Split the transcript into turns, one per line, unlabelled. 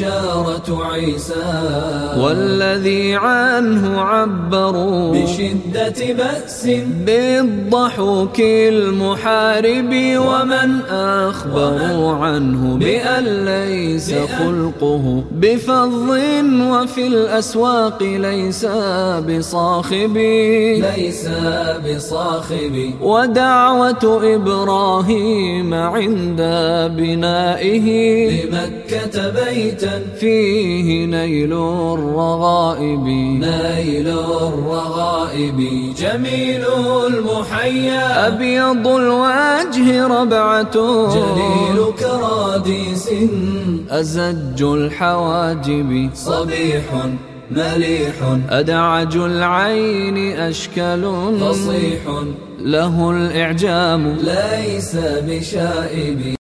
show. عيسى.
والذي عنه عبروا
بشدة بأس.
بالضحوك المحارب ومن أخبروا عنه بأن ليس خلقه بفظ وفي الأسواق ليس بصاخبي
ليس بصاخبي
ودعوة إبراهيم عند بنائه.
لمكة بيتا.
فيه نيل الرغائب.
نيل الرغائب جميل المحيا.
أبيض الوجه ربعة.
جليل كراديس.
أزج الحواجب.
صبيح مليح.
أدعج العين أشكل.
فصيح.
له الإعجام.
ليس بشائب.